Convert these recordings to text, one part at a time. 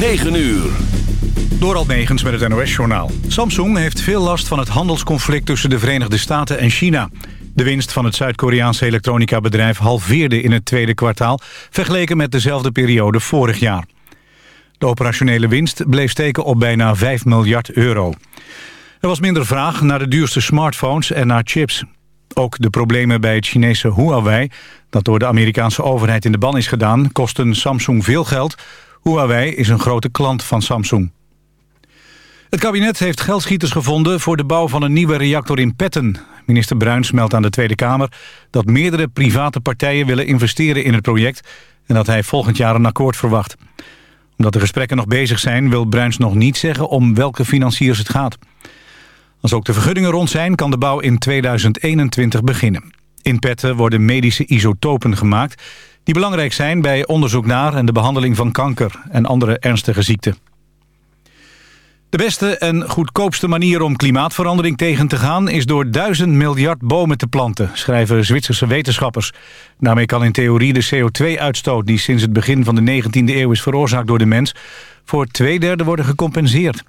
9 uur. Door Negens met het NOS-journaal. Samsung heeft veel last van het handelsconflict tussen de Verenigde Staten en China. De winst van het Zuid-Koreaanse elektronica-bedrijf halveerde in het tweede kwartaal... vergeleken met dezelfde periode vorig jaar. De operationele winst bleef steken op bijna 5 miljard euro. Er was minder vraag naar de duurste smartphones en naar chips. Ook de problemen bij het Chinese Huawei... dat door de Amerikaanse overheid in de ban is gedaan... kosten Samsung veel geld. Huawei is een grote klant van Samsung. Het kabinet heeft geldschieters gevonden voor de bouw van een nieuwe reactor in Petten. Minister Bruins meldt aan de Tweede Kamer dat meerdere private partijen willen investeren in het project en dat hij volgend jaar een akkoord verwacht. Omdat de gesprekken nog bezig zijn wil Bruins nog niet zeggen om welke financiers het gaat. Als ook de vergunningen rond zijn kan de bouw in 2021 beginnen. In Petten worden medische isotopen gemaakt die belangrijk zijn bij onderzoek naar en de behandeling van kanker en andere ernstige ziekten. De beste en goedkoopste manier om klimaatverandering tegen te gaan... is door duizend miljard bomen te planten, schrijven Zwitserse wetenschappers. Daarmee kan in theorie de CO2-uitstoot... die sinds het begin van de 19e eeuw is veroorzaakt door de mens... voor twee derde worden gecompenseerd.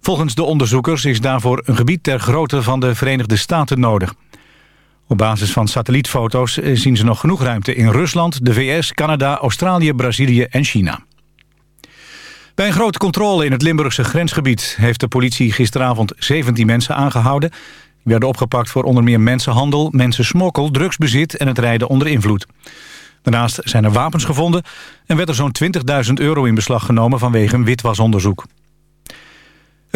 Volgens de onderzoekers is daarvoor een gebied ter grootte van de Verenigde Staten nodig. Op basis van satellietfoto's zien ze nog genoeg ruimte in Rusland, de VS, Canada, Australië, Brazilië en China. Bij een grote controle in het Limburgse grensgebied... heeft de politie gisteravond 17 mensen aangehouden. Die werden opgepakt voor onder meer mensenhandel, mensensmokkel... drugsbezit en het rijden onder invloed. Daarnaast zijn er wapens gevonden... en werd er zo'n 20.000 euro in beslag genomen vanwege een witwasonderzoek.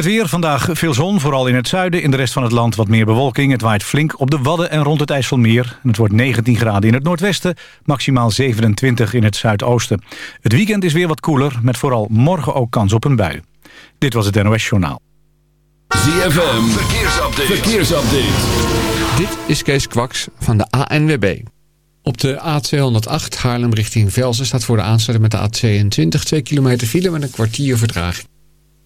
Het weer, vandaag veel zon, vooral in het zuiden. In de rest van het land wat meer bewolking. Het waait flink op de Wadden en rond het IJsselmeer. Het wordt 19 graden in het noordwesten, maximaal 27 in het zuidoosten. Het weekend is weer wat koeler, met vooral morgen ook kans op een bui. Dit was het NOS Journaal. ZFM, verkeersupdate. verkeersupdate. Dit is Kees Kwaks van de ANWB. Op de A208 Haarlem richting Velsen staat voor de aansluiting met de A22 2 kilometer file met een kwartier vertraging.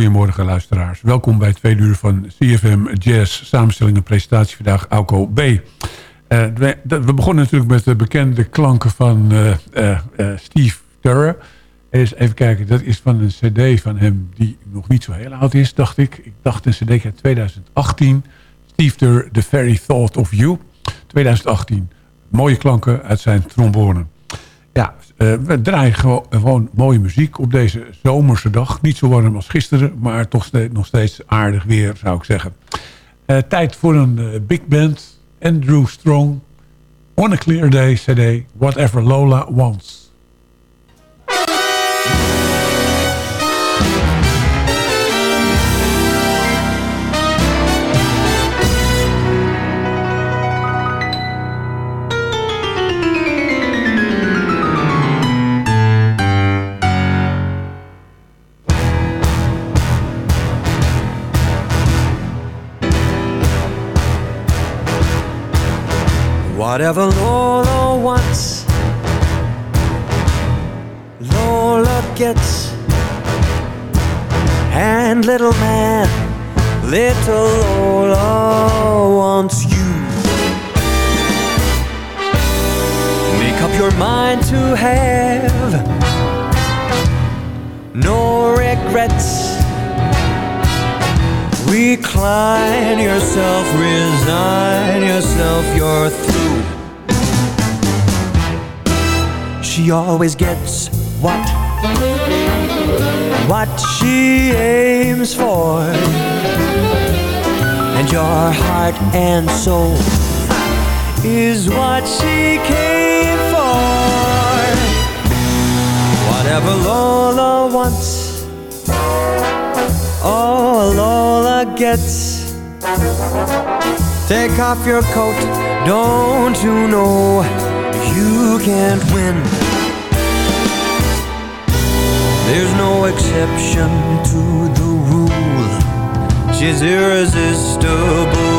Goedemorgen luisteraars. Welkom bij twee uur van CFM Jazz. Samenstelling en presentatie vandaag Auko B. Uh, we, begonnen natuurlijk met de bekende klanken van uh, uh, Steve Turner. Eens even kijken, dat is van een cd van hem die nog niet zo heel oud is, dacht ik. Ik dacht een cd uit 2018. Steve Turner, The Very Thought of You. 2018. Mooie klanken uit zijn trombone. Ja, uh, we draaien gewoon, mooie muziek op deze zomerse dag. Niet zo warm als gisteren, maar toch steeds, nog steeds aardig weer, zou ik zeggen. Uh, tijd voor een uh, big band. Andrew Strong. On a Clear Day CD. Whatever Lola Wants. Whatever Lola wants, Lola gets. And little man, little Lola wants you. Make up your mind to have no regrets. Recline yourself, resign yourself, you're through. She always gets what what she aims for. And your heart and soul is what she came for. Whatever Lola wants Oh, Lola gets. Take off your coat, don't you know you can't win? There's no exception to the rule. She's irresistible,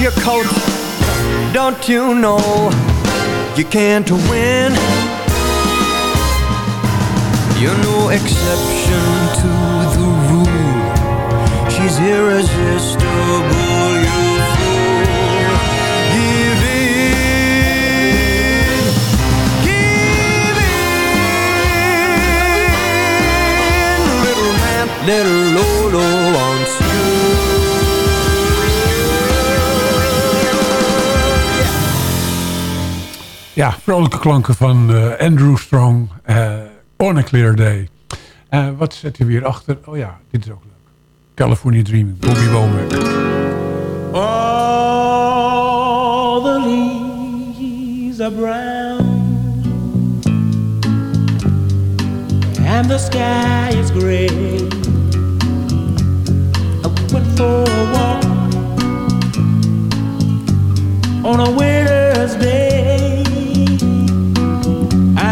your coat, don't you know you can't win? You're no exception to the rule. She's irresistible, Ja, vrolijke klanken van eh, Andrew Strong. eh, On a Clear Day. Eh, wat zet je weer achter? Oh ja, dit is ook leuk. California Dreaming. Bobby Womack. All the leaves are brown And the sky is gray I went for a walk On a winter's day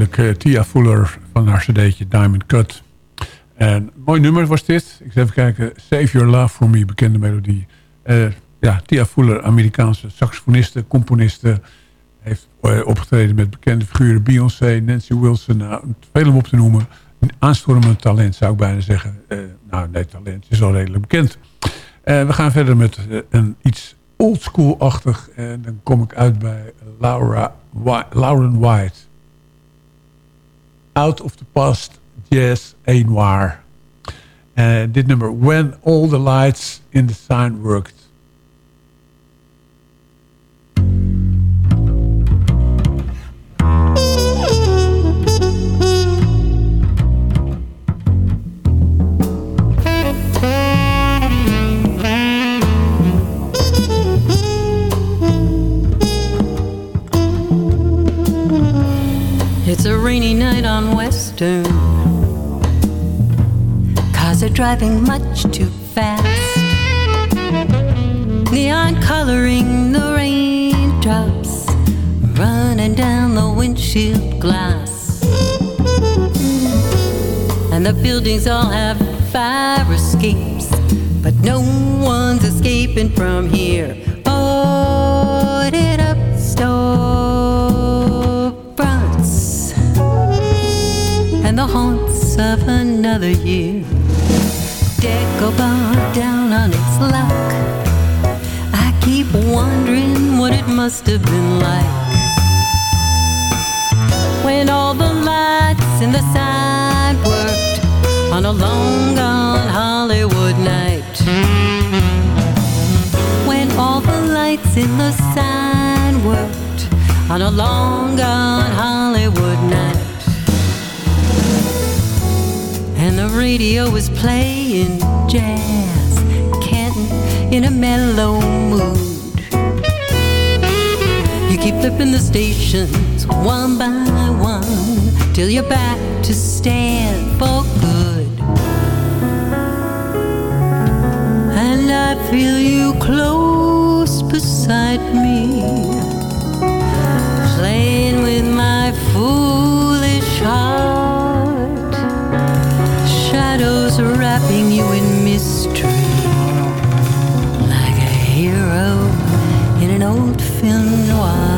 eh, Tia Fuller van haar cd'tje Diamond Cut. En mooi nummer was dit. Ik zal even kijken. Save Your Love For Me, bekende melodie. Eh, ja, Tia Fuller, Amerikaanse saxofoniste, componiste. Heeft eh, opgetreden met bekende figuren. Beyoncé, Nancy Wilson. Nou, veel om op te noemen. Een aanstormend talent zou ik bijna zeggen. Nou, nee, talent is al redelijk bekend. We gaan verder met een iets oldschool-achtig. En dan kom ik uit bij Laura Lauren White. Out of the Past, Jazz Waar. Eh, dit nummer, When All the Lights in the Sign Worked. It's a rainy night on Western. Cars are driving much too fast. Neon coloring the raindrops, running down the windshield glass. And the buildings all have fire escapes, but no one's escaping from here. Boarded up storefronts the haunts of another year. Decobar down on its luck. I keep wondering what it must have been like when all the lights in the sign worked on a long gone Hollywood night. When all the lights in the sign worked on a long gone radio was playing jazz, Canton in a mellow mood. You keep flipping the stations one by one till you're back to stand for good. And I feel you close beside me, playing with my foolish heart. Wrapping you in mystery, like a hero in an old film noir.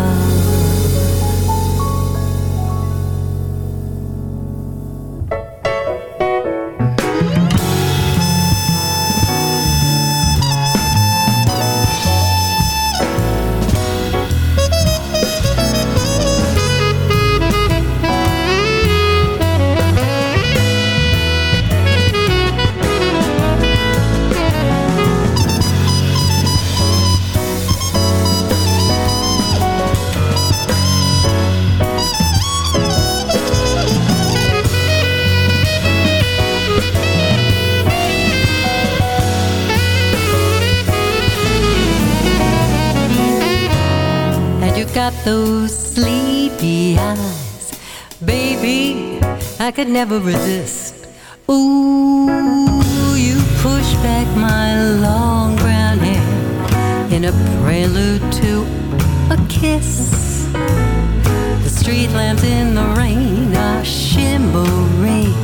Those sleepy eyes. Baby, I could never resist. Ooh, you push back my long brown hair in a prelude to a kiss. The street lamps in the rain are shimmering.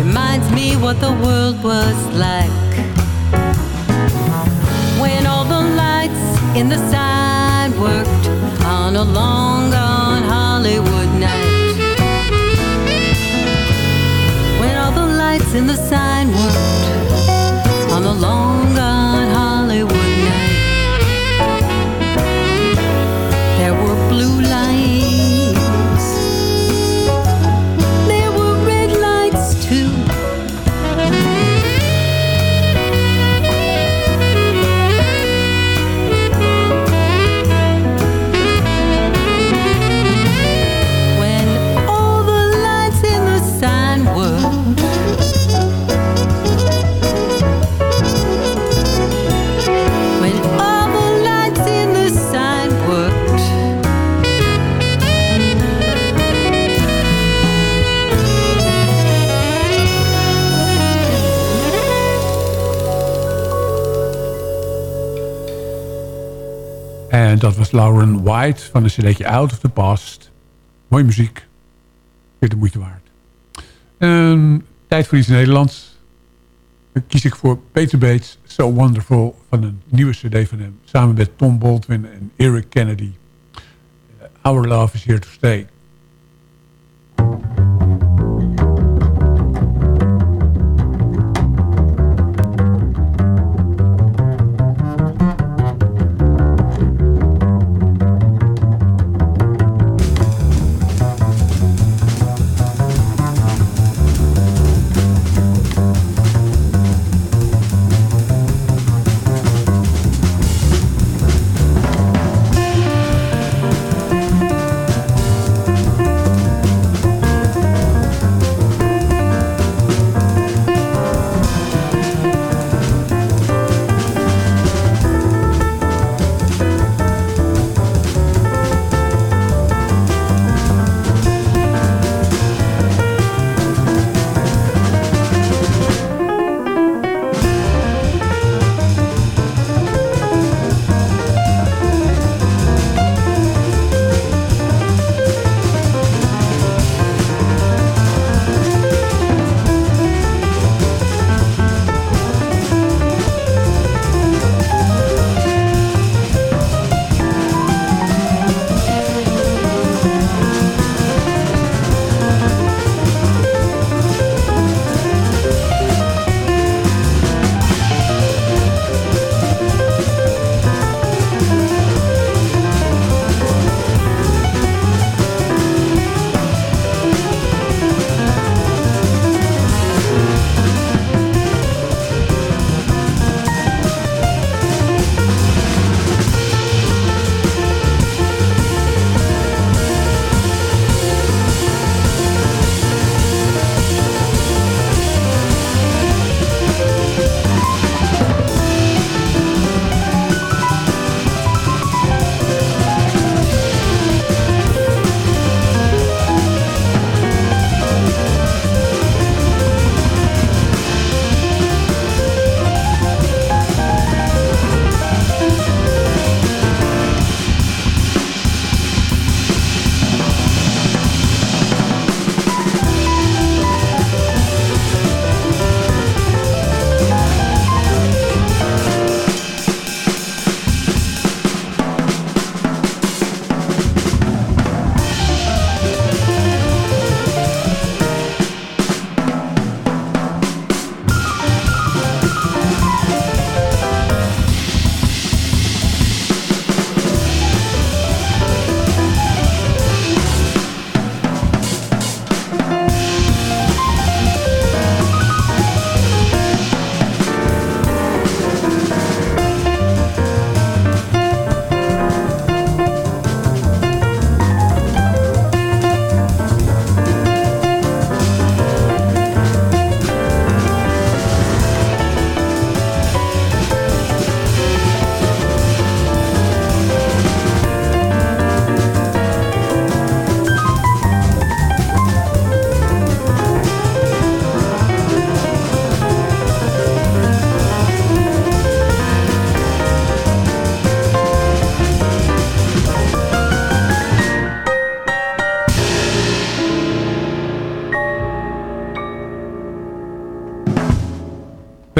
Reminds me what the world was like when all the lights in the worked on a long gone Hollywood night. When all the lights in the sign dat was Lauren White van een cd'tje Out of the Past. Mooie muziek. keer de moeite waard. Ehm, tijd voor iets Nederlands. Kies ik voor Peter Bates, So Wonderful... van een nieuwe cd van hem. Samen met Tom Baldwin en Eric Kennedy. Our Love is Here to Stay.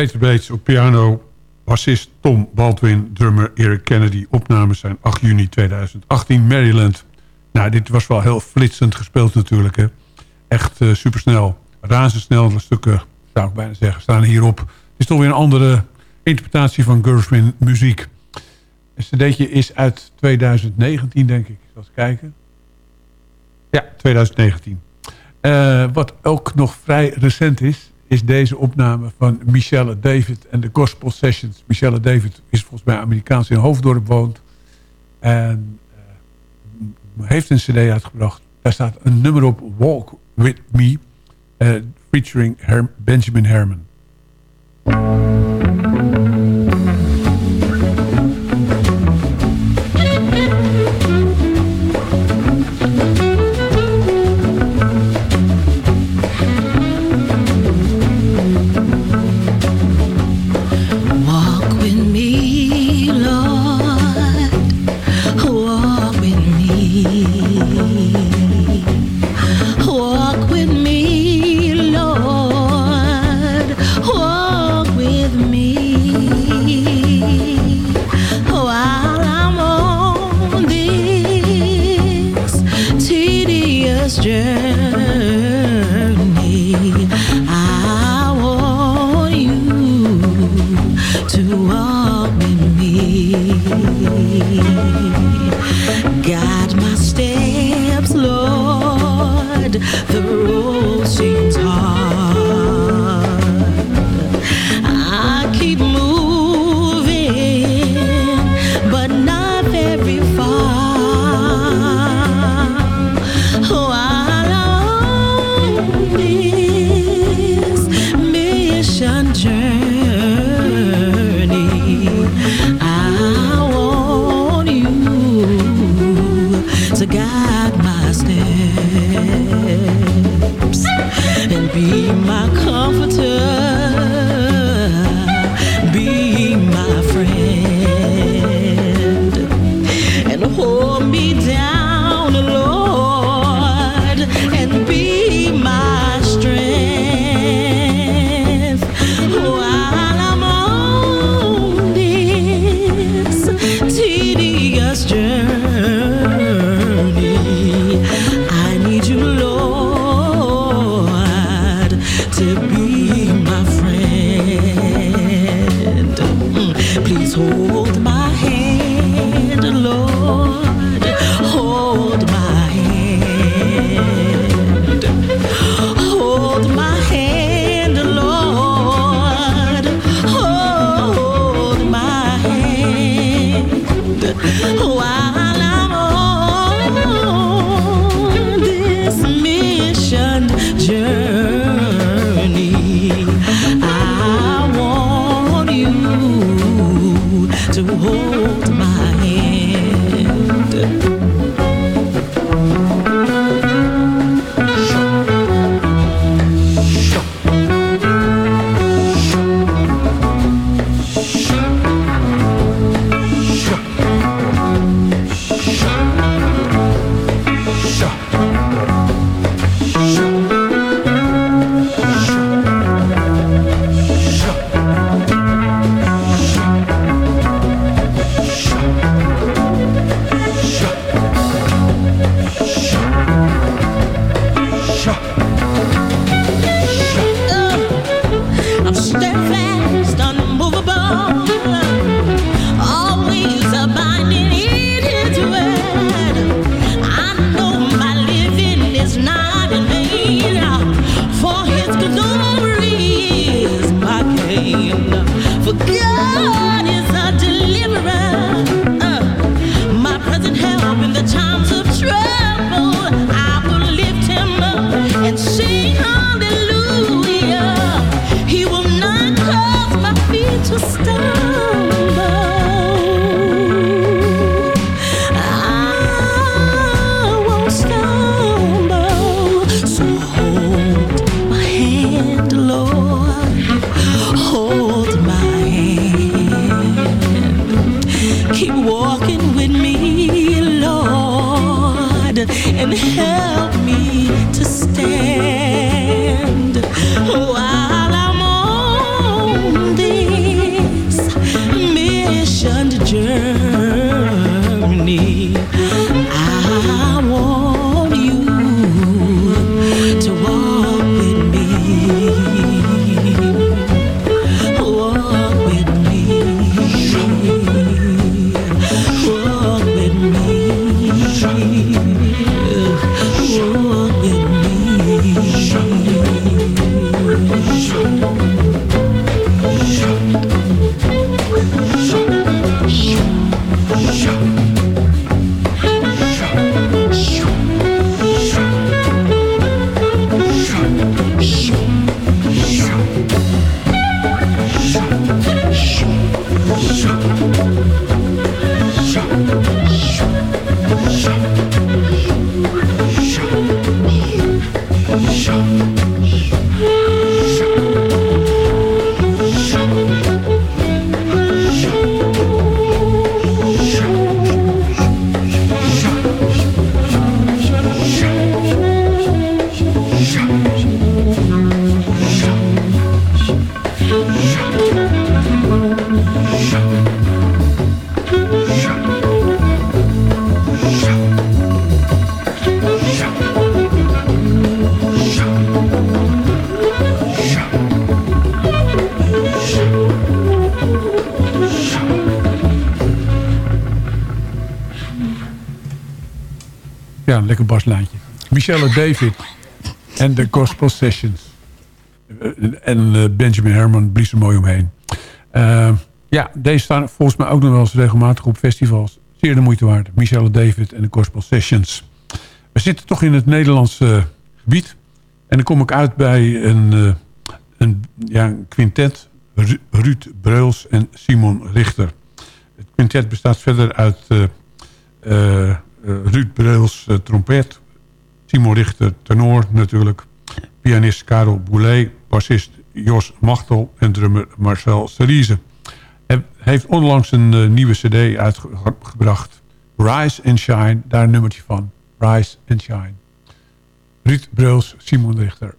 Peter Bates op piano, bassist Tom Baldwin, drummer Eric Kennedy. Opnames zijn 8 juni 2018, Maryland. Nou, dit was wel heel flitsend gespeeld natuurlijk. Hè. Echt uh, supersnel, razendsnel. Stukken, zou ik bijna zeggen, staan hierop. Het is toch weer een andere interpretatie van Gershwin muziek. Het cd'tje is uit 2019, denk ik. Zal eens kijken. Ja, 2019. Uh, wat ook nog vrij recent is is deze opname van Michelle David en de Gospel Sessions. Michelle David is volgens mij Amerikaans in Hoofddorp woont. En uh, heeft een cd uitgebracht. Daar staat een nummer op, Walk With Me, uh, featuring Her Benjamin Herman. Lekker baslijntje. Michelle David en de Gospel Sessions. En eh, Benjamin Herman blies er mooi omheen. Eh, ja, deze staan volgens mij ook nog wel eens regelmatig op festivals. Zeer de moeite waard. Michelle David en de Gospel Sessions. We zitten toch in het Nederlandse gebied. En dan kom ik uit bij een, eh, een, ja, een quintet. Ru- Ruud Breuls en Simon Richter. Het quintet bestaat verder uit Ruud Breuls eh, trompet. Simon Richter tenor natuurlijk. Pianist Karel Boulet. Bassist Jos Machtel. En drummer Marcel Cerise. Hij heeft onlangs een eh, nieuwe cd uitgebracht. Rise and Shine. Daar een nummertje van. Rise and Shine. Ruud Breuls, Simon Richter.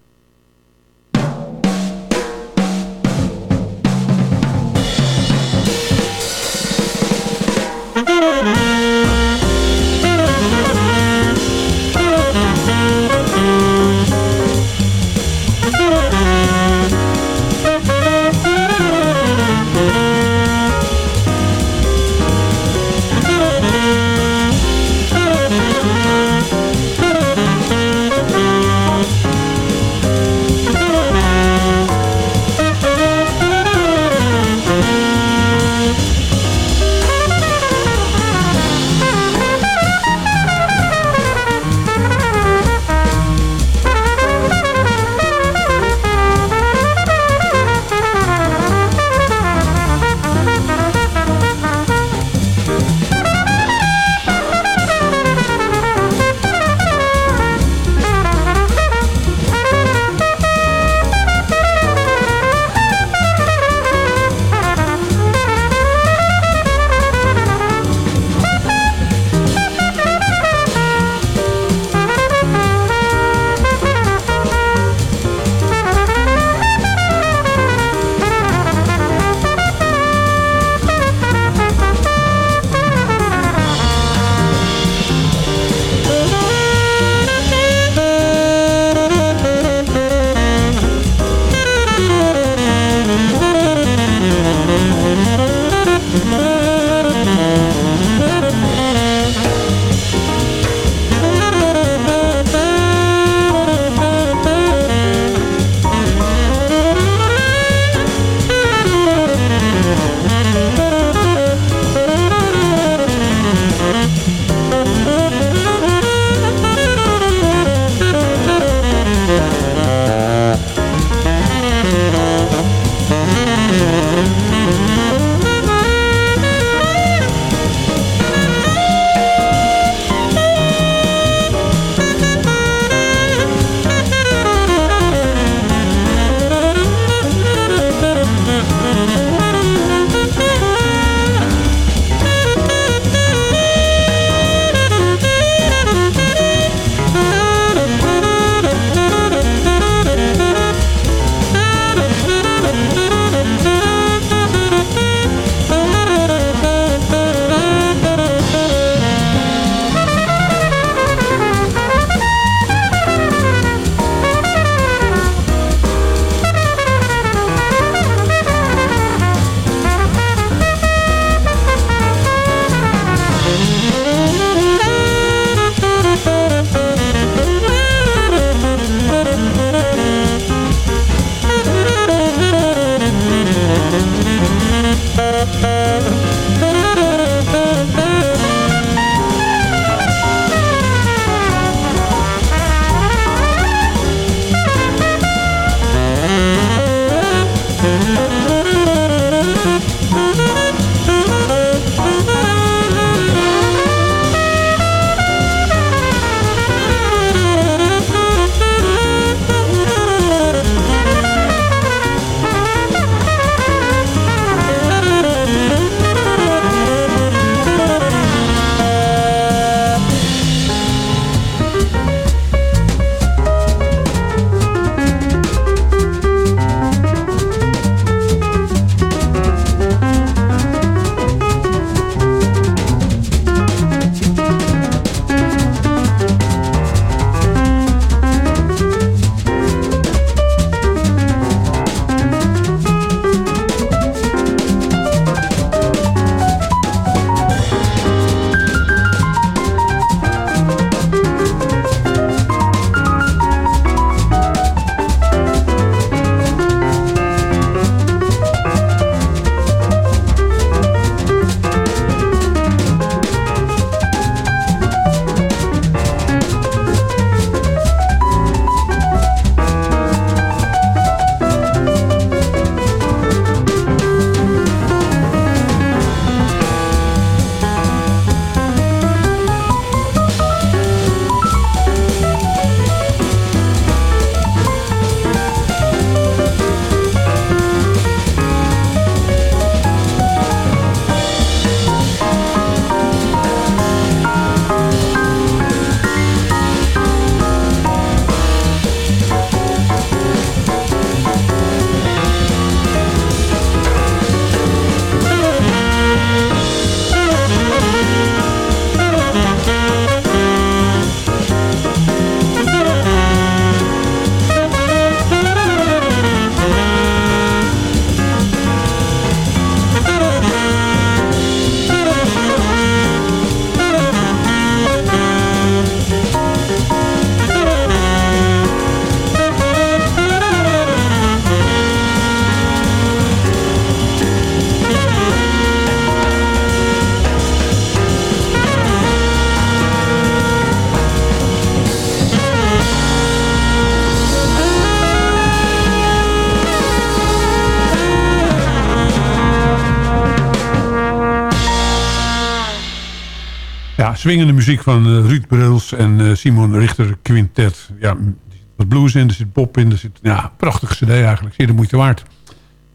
Swingende muziek van eh, Ruud Brils en eh, Simon Richter Quintet. Ja, er zit wat blues in, er zit pop in. Er zit, ja, prachtig cd eigenlijk. Zeer de moeite waard.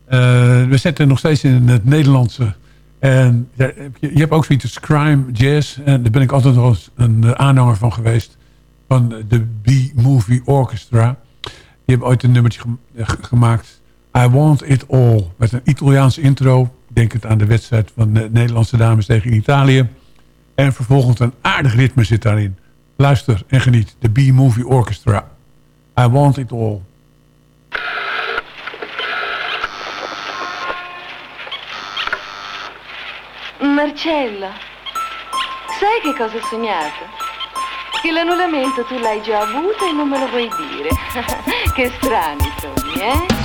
Eh, we zetten nog steeds in het Nederlandse. En je, hebt ook zoiets als crime jazz. En daar ben ik altijd nog een aanhanger van geweest. Van de B-Movie Orchestra. Die hebben ooit een nummertje gemaakt. I Want It All. Met een Italiaanse intro. Denk het aan de wedstrijd van de Nederlandse dames tegen Italië. En vervolgens een aardig ritme zit daarin. Luister en geniet. De B-Movie Orchestra. I Want It All. Marcello, sai che cosa ho sognato? Che l'annullamento tu l'hai già avuto e non me lo vuoi dire. che strani sogni, eh?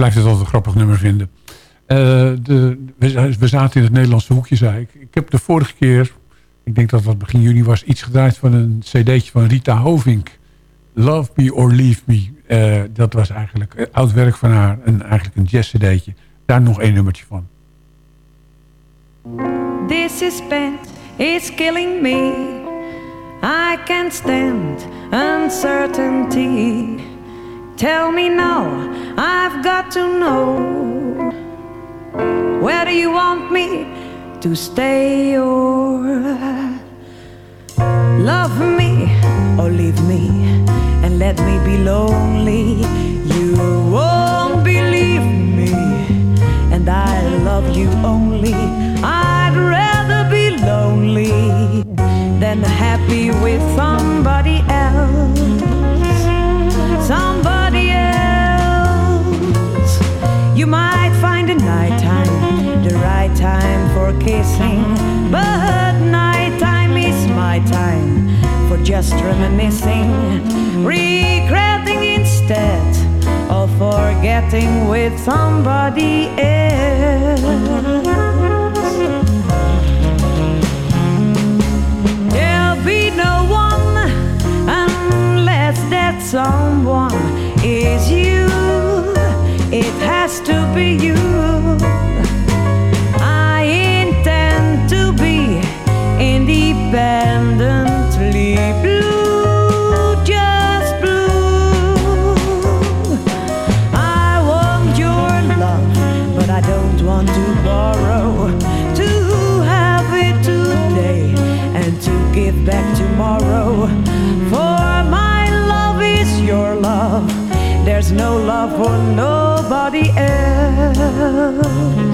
Blijf het altijd een grappig nummer vinden. Eh, de, we, zaten in het Nederlandse hoekje, zei ik. Ik heb de vorige keer, ik denk dat dat begin juni was... iets gedraaid van een cd'tje van Rita Hovink. Love Me or Leave Me. Eh, dat was eigenlijk oud werk van haar. En eigenlijk een jazz cd'tje. Daar nog één nummertje van. This is bad, it's killing me. I can't stand uncertainty. Tell me now, I've got to know. Where do you want me to stay or love me or leave me and let me be lonely? You won't believe me, and I love you only. I'd rather be lonely than happy with somebody else. Kissing, but nighttime is my time for just reminiscing, regretting instead of forgetting with somebody else. There'll be no one unless that someone is you. It has to be you. Independently blue, just blue. I want your love, but I don't want to borrow to have it today and to give back tomorrow. For my love is your love. There's no love for nobody else.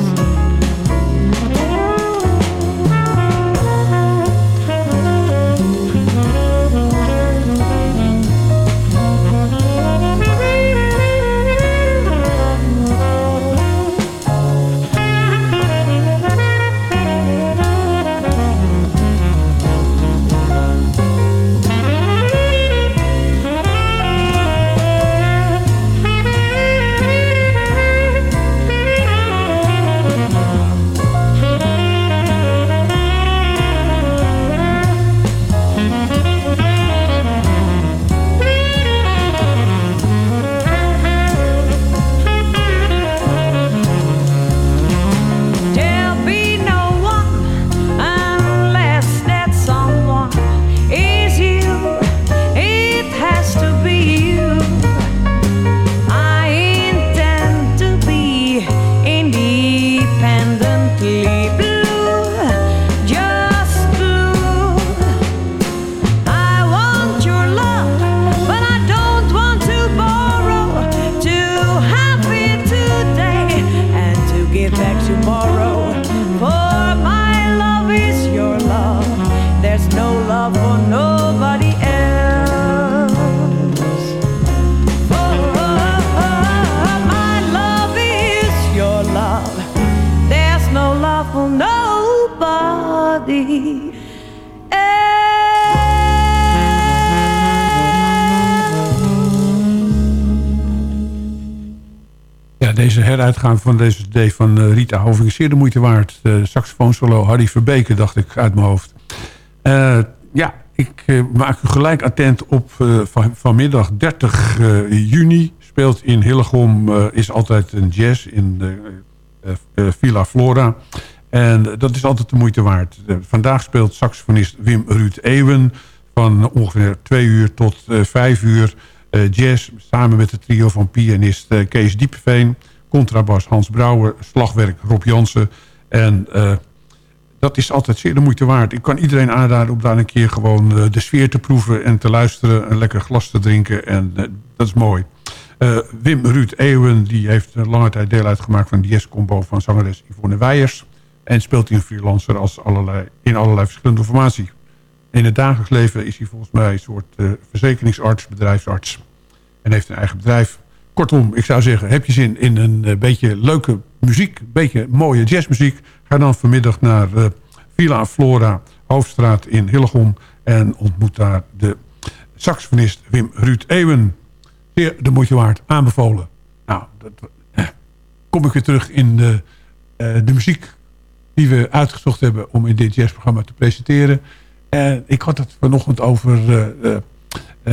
Van eh, Rita Hoving zeer de moeite waard. Uh, saxofoon solo Harry Verbeke, dacht ik uit mijn hoofd. Eh, ja, ik eh, maak u gelijk attent op eh, van, vanmiddag 30 eh, juni. Speelt in Hillegom, eh, is altijd een jazz in de eh, eh, Villa Flora. En eh, dat is altijd de moeite waard. Eh, vandaag speelt saxofonist Wim Ruud Ewen van ongeveer twee uur tot eh, vijf uur eh, jazz. Samen met het trio van pianist eh, Kees Diepeveen, contrabas Hans Brouwer, slagwerk Rob Jansen. En eh, dat is altijd zeer de moeite waard. Ik kan iedereen aanraden om daar een keer gewoon eh, de sfeer te proeven en te luisteren. Een lekker glas te drinken en eh, dat is mooi. Wim Ruud Eeuwen die heeft lange tijd deel uitgemaakt van de jazz-combo van zangeres Yvonne Weijers. En speelt een freelancer als allerlei, in allerlei verschillende formatie. In het dagelijks leven is hij volgens mij een soort eh, verzekeringsarts, bedrijfsarts. En heeft een eigen bedrijf. Kortom, ik zou zeggen, heb je zin in een eh, beetje leuke muziek, een beetje mooie jazzmuziek. Ga dan vanmiddag naar eh, Villa Flora, Hoofdstraat in Hillegom. En ontmoet daar de saxofonist Wim Ruud Ewen. Zeer de moeite waard, aanbevolen. Nou, dat, eh, kom ik weer terug in de, de muziek die we uitgezocht hebben om in dit jazzprogramma te presenteren. En ik had het vanochtend over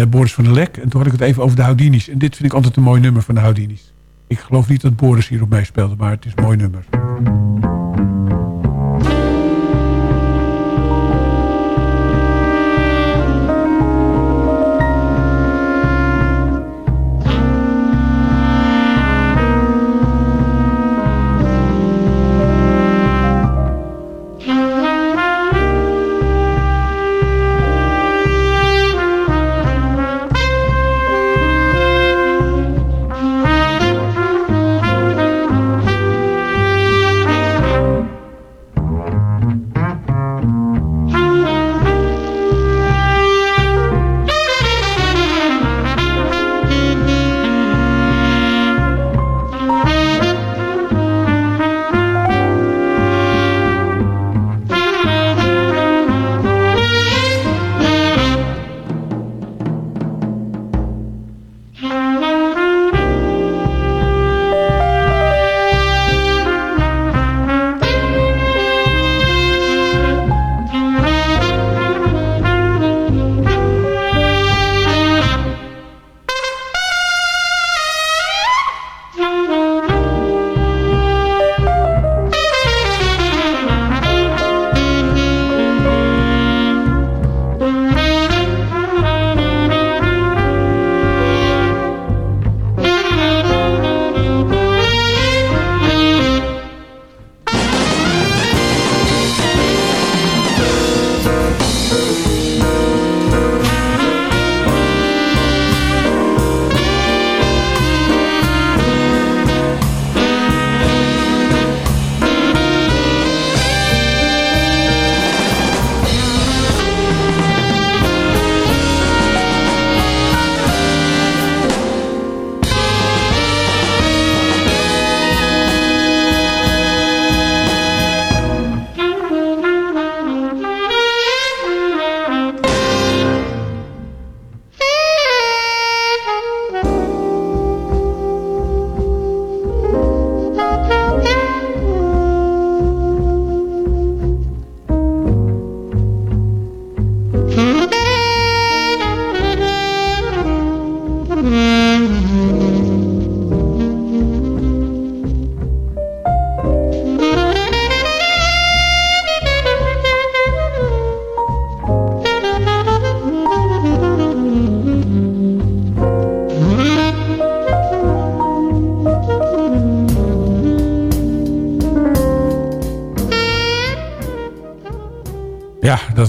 Boris van der Lek. En toen had ik het even over de Houdinis. En dit vind ik altijd een mooi nummer van de Houdinis. Ik geloof niet dat Boris hierop meespeelde, maar het is een mooi nummer.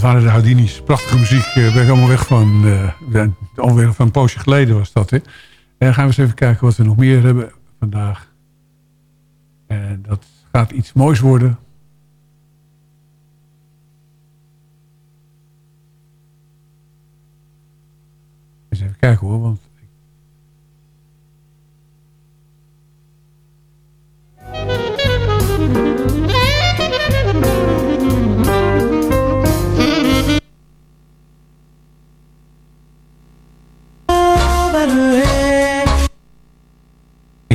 Waren de Houdini's. Prachtige muziek. Uh, ben ik allemaal weg van. Uh, alweer van een poosje geleden was dat. Hè? En gaan we eens even kijken wat we nog meer hebben vandaag. En dat gaat iets moois worden. Eens even kijken hoor, want Ik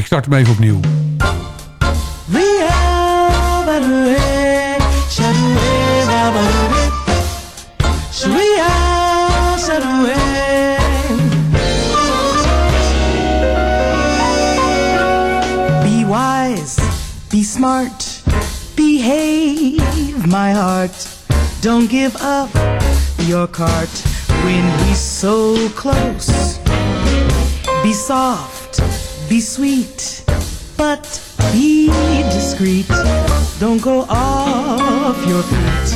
start hem even opnieuw. Be wise, be smart, behave, my heart. Don't give up your cart when he's so close. Be soft, be sweet, but be discreet. Don't go off your feet.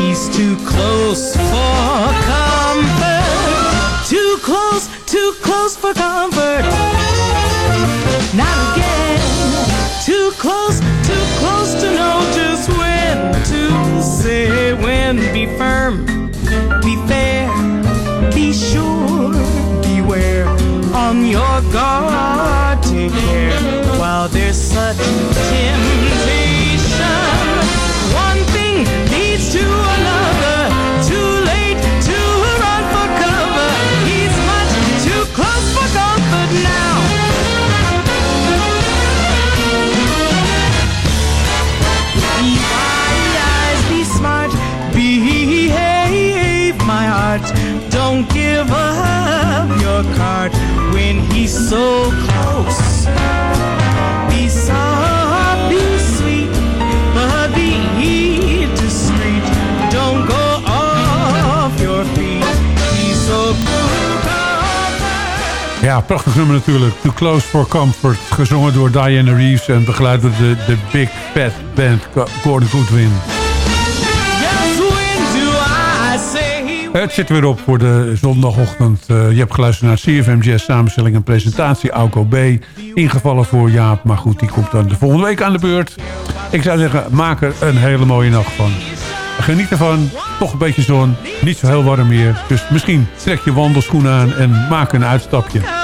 He's too close for comfort. Too close, too close for comfort. Not again. Too close, too close to know just when to say when. Be firm, Ja, prachtig nummer natuurlijk. Too Close for Comfort. Gezongen door Diana Reeves en begeleid door de, Big Fat Band Gordon Goodwin. Het zit weer op voor de zondagochtend. Uh, je hebt geluisterd naar CFM samenstelling en presentatie. Auko B. Ingevallen voor Jaap. Maar goed, die komt dan de volgende week aan de beurt. Ik zou zeggen, maak er een hele mooie nacht van. Geniet ervan. Toch een beetje zon. Niet zo heel warm meer. Dus misschien trek je wandelschoenen aan en maak een uitstapje.